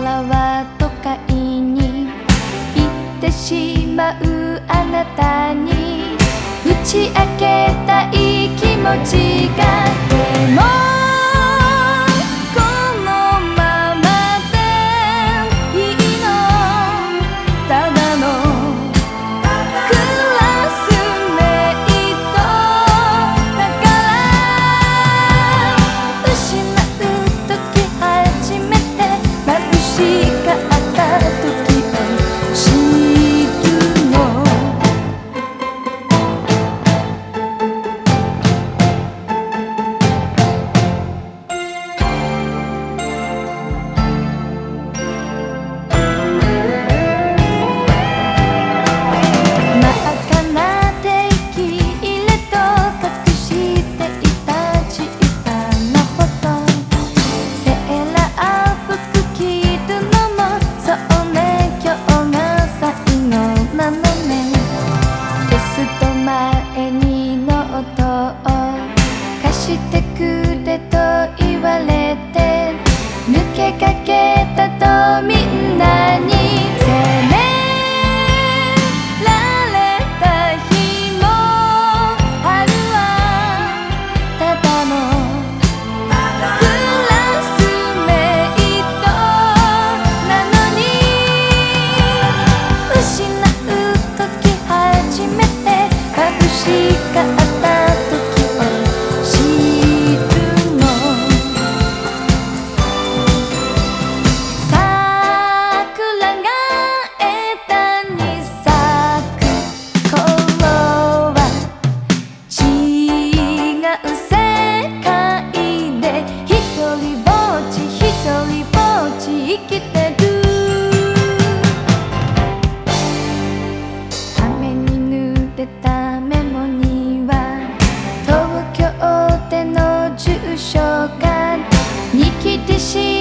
らは都会に行ってしまうあなたに打ち明けたい気持ちが東京での住所が握りしめて